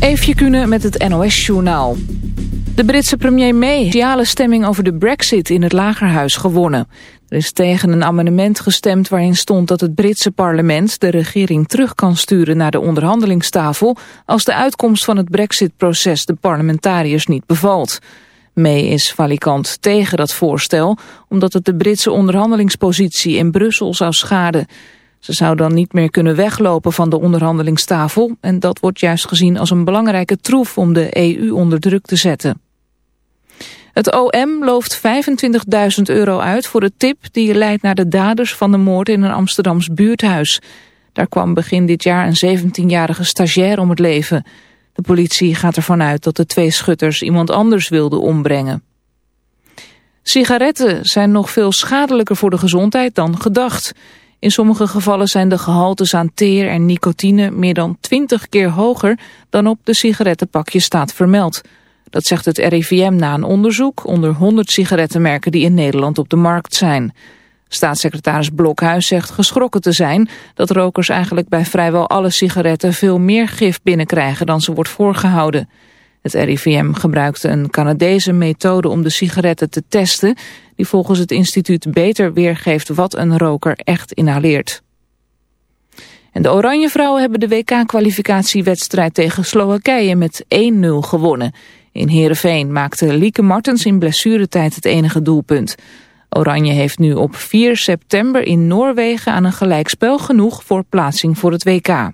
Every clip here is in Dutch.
Eefje Kunnen met het NOS-journaal. De Britse premier May heeft stemming over de brexit in het lagerhuis gewonnen. Er is tegen een amendement gestemd waarin stond dat het Britse parlement de regering terug kan sturen naar de onderhandelingstafel als de uitkomst van het brexit-proces de parlementariërs niet bevalt. May is valikant tegen dat voorstel omdat het de Britse onderhandelingspositie in Brussel zou schaden. Ze zou dan niet meer kunnen weglopen van de onderhandelingstafel... en dat wordt juist gezien als een belangrijke troef om de EU onder druk te zetten. Het OM looft 25.000 euro uit voor de tip die leidt naar de daders van de moord in een Amsterdams buurthuis. Daar kwam begin dit jaar een 17-jarige stagiair om het leven. De politie gaat ervan uit dat de twee schutters iemand anders wilden ombrengen. Sigaretten zijn nog veel schadelijker voor de gezondheid dan gedacht. In sommige gevallen zijn de gehaltes aan teer en nicotine meer dan 20 keer hoger dan op de sigarettenpakje staat vermeld. Dat zegt het RIVM na een onderzoek onder 100 sigarettenmerken die in Nederland op de markt zijn. Staatssecretaris Blokhuis zegt geschrokken te zijn dat rokers eigenlijk bij vrijwel alle sigaretten veel meer gif binnenkrijgen dan ze wordt voorgehouden. Het RIVM gebruikte een Canadese methode om de sigaretten te testen... die volgens het instituut beter weergeeft wat een roker echt inhaleert. En de Oranje Vrouwen hebben de WK-kwalificatiewedstrijd tegen Slowakije met 1-0 gewonnen. In Heerenveen maakte Lieke Martens in blessuretijd het enige doelpunt. Oranje heeft nu op 4 september in Noorwegen aan een gelijkspel genoeg voor plaatsing voor het WK.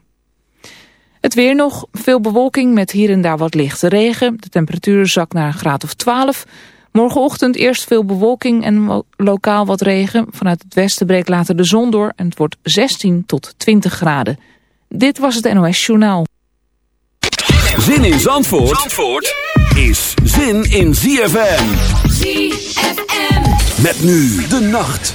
Het weer nog, veel bewolking met hier en daar wat lichte regen. De temperatuur zakt naar een graad of 12. Morgenochtend eerst veel bewolking en lokaal wat regen. Vanuit het westen breekt later de zon door en het wordt 16 tot 20 graden. Dit was het NOS Journaal. Zin in Zandvoort, Zandvoort is zin in ZFM. ZFM. Met nu de nacht.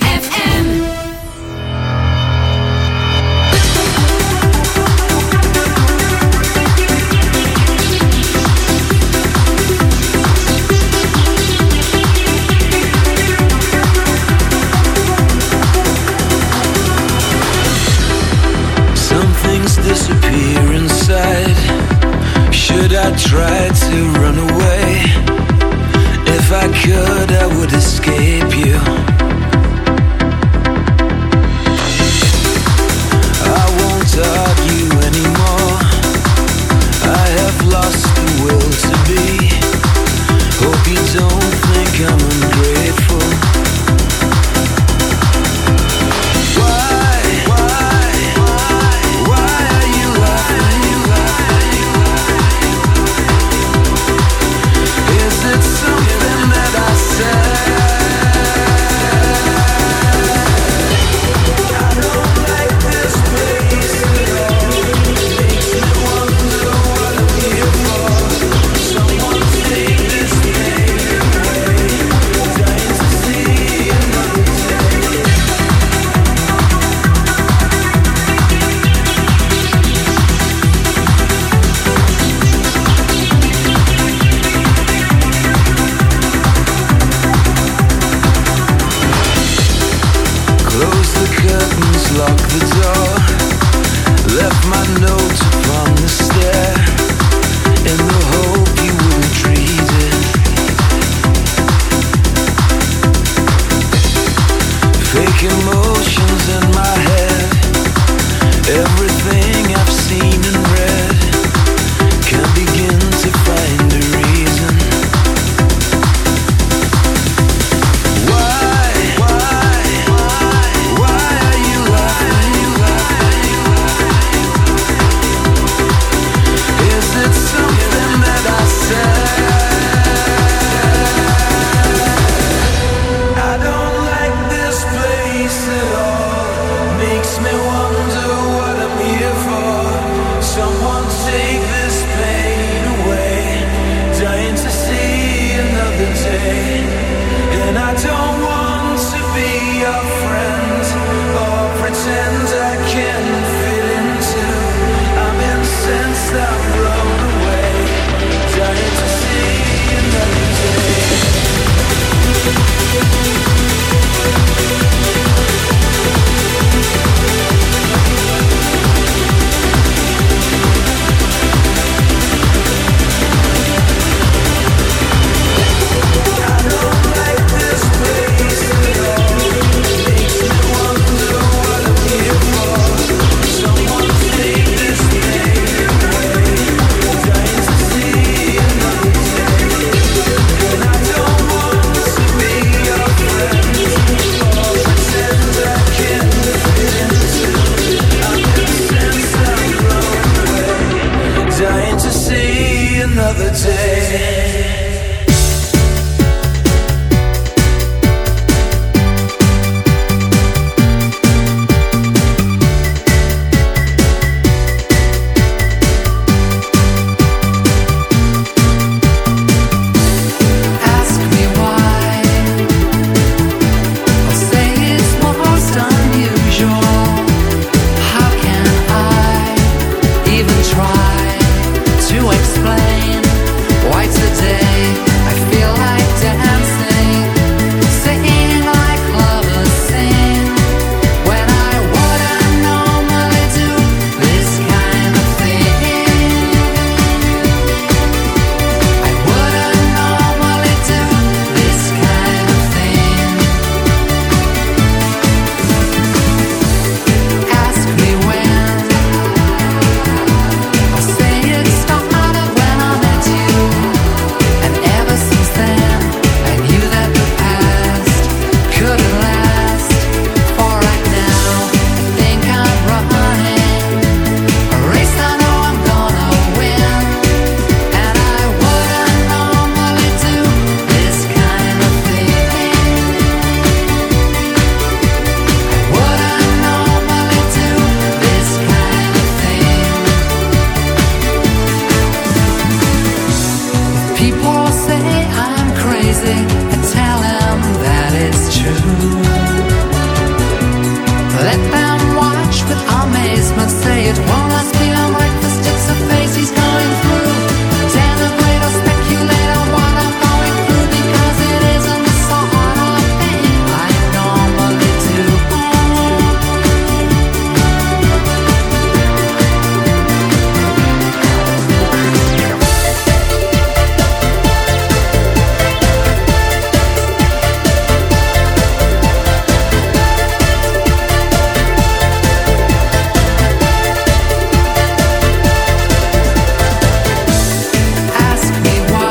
me why.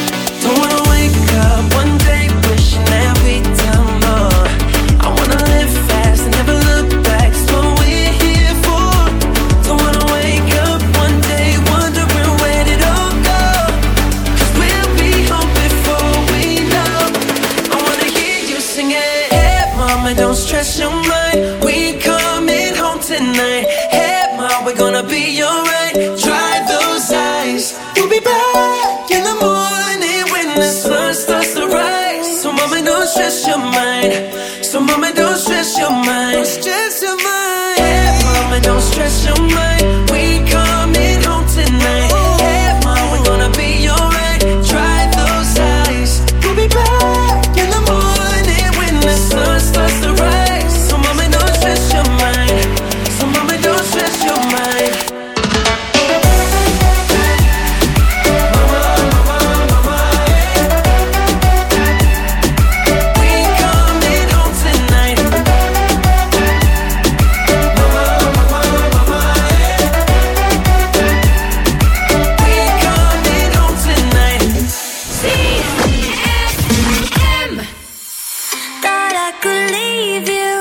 leave you.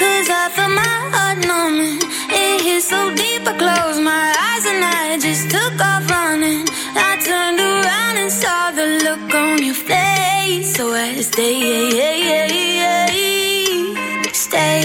Cause I felt my heart numbing. It hit so deep, I closed my eyes and I just took off running. I turned around and saw the look on your face. So I stay, stay.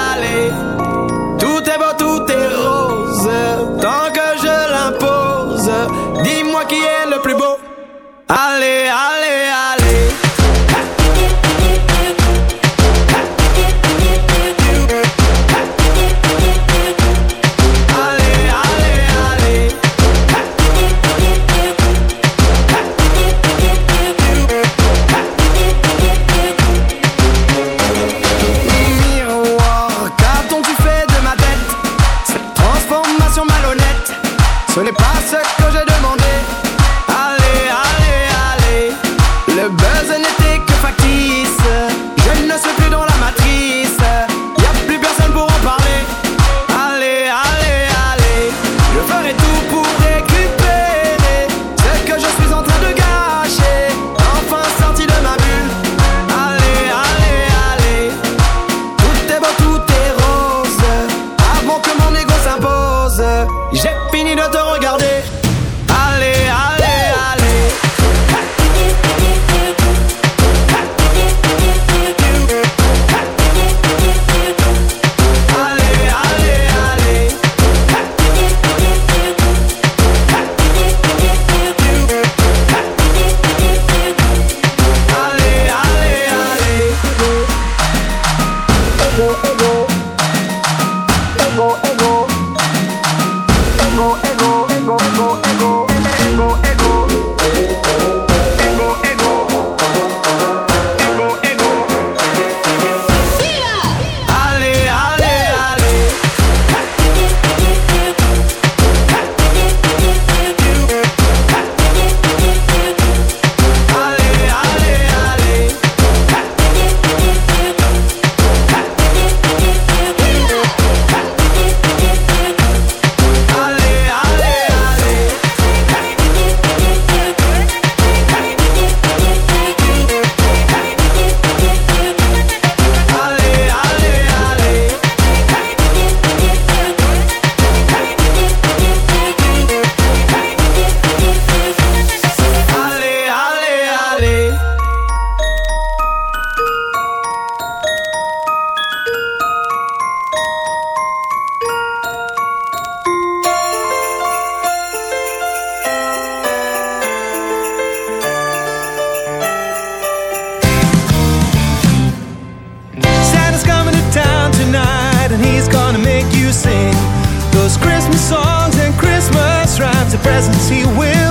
I live Santa's coming to town tonight, and he's gonna make you sing those Christmas songs and Christmas rhymes. The presents he will.